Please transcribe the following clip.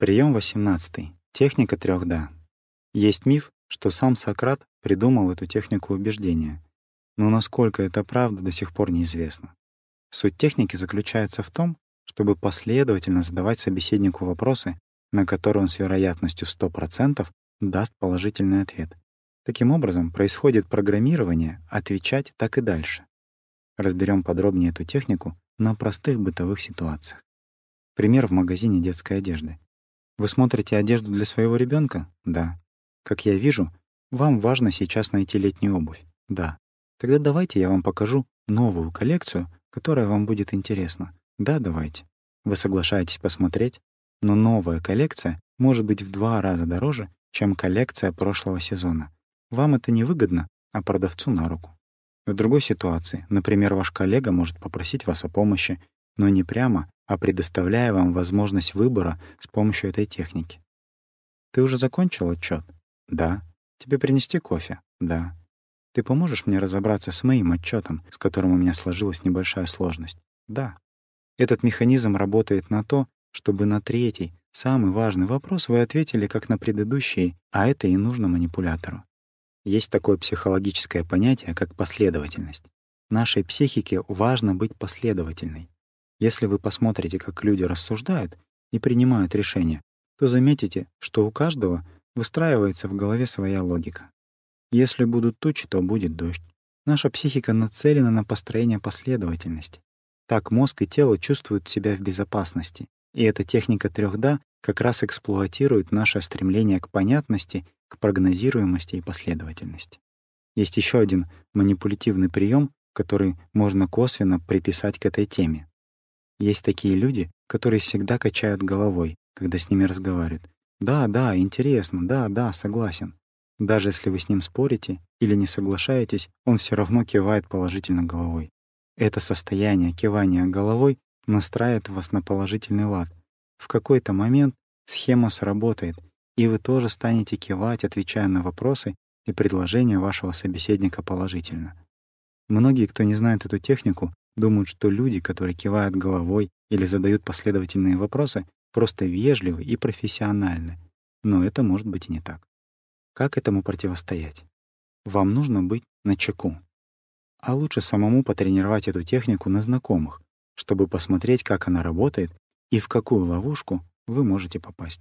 Прием 18. Техника трех «да». Есть миф, что сам Сократ придумал эту технику убеждения. Но насколько это правда, до сих пор неизвестно. Суть техники заключается в том, чтобы последовательно задавать собеседнику вопросы, на которые он с вероятностью в 100% даст положительный ответ. Таким образом, происходит программирование отвечать так и дальше. Разберем подробнее эту технику на простых бытовых ситуациях. Пример в магазине детской одежды. Вы смотрите одежду для своего ребенка? Да. Как я вижу, вам важно сейчас найти летнюю обувь? Да. Тогда давайте я вам покажу новую коллекцию, которая вам будет интересна. Да, давайте. Вы соглашаетесь посмотреть, но новая коллекция может быть в два раза дороже, чем коллекция прошлого сезона. Вам это невыгодно, а продавцу на руку. В другой ситуации, например, ваш коллега может попросить вас о помощи, но не прямо, а предоставляя вам возможность выбора с помощью этой техники. Ты уже закончил отчет? Да. Тебе принести кофе? Да. Ты поможешь мне разобраться с моим отчетом, с которым у меня сложилась небольшая сложность? Да. Этот механизм работает на то, чтобы на третий, самый важный вопрос вы ответили как на предыдущий, а это и нужно манипулятору. Есть такое психологическое понятие, как последовательность. Нашей психике важно быть последовательной. Если вы посмотрите, как люди рассуждают и принимают решения, то заметите, что у каждого выстраивается в голове своя логика. Если будут тучи, то будет дождь. Наша психика нацелена на построение последовательности. Так мозг и тело чувствуют себя в безопасности, и эта техника трех «да» как раз эксплуатирует наше стремление к понятности, к прогнозируемости и последовательности. Есть еще один манипулятивный прием, который можно косвенно приписать к этой теме. Есть такие люди, которые всегда качают головой, когда с ними разговаривают. «Да, да, интересно, да, да, согласен». Даже если вы с ним спорите или не соглашаетесь, он все равно кивает положительно головой. Это состояние кивания головой настраивает вас на положительный лад. В какой-то момент схема сработает, и вы тоже станете кивать, отвечая на вопросы и предложения вашего собеседника положительно. Многие, кто не знает эту технику, думают, что люди, которые кивают головой или задают последовательные вопросы, просто вежливы и профессиональны. Но это может быть и не так. Как этому противостоять? Вам нужно быть начеку. А лучше самому потренировать эту технику на знакомых, чтобы посмотреть, как она работает и в какую ловушку вы можете попасть.